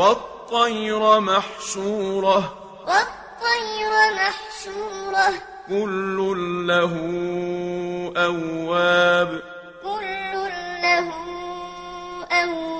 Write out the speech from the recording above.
والطير محشورة. والطير محشورة. كل له أواب. كل له أواب.